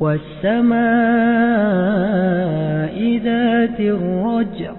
والسماء ذات الرجع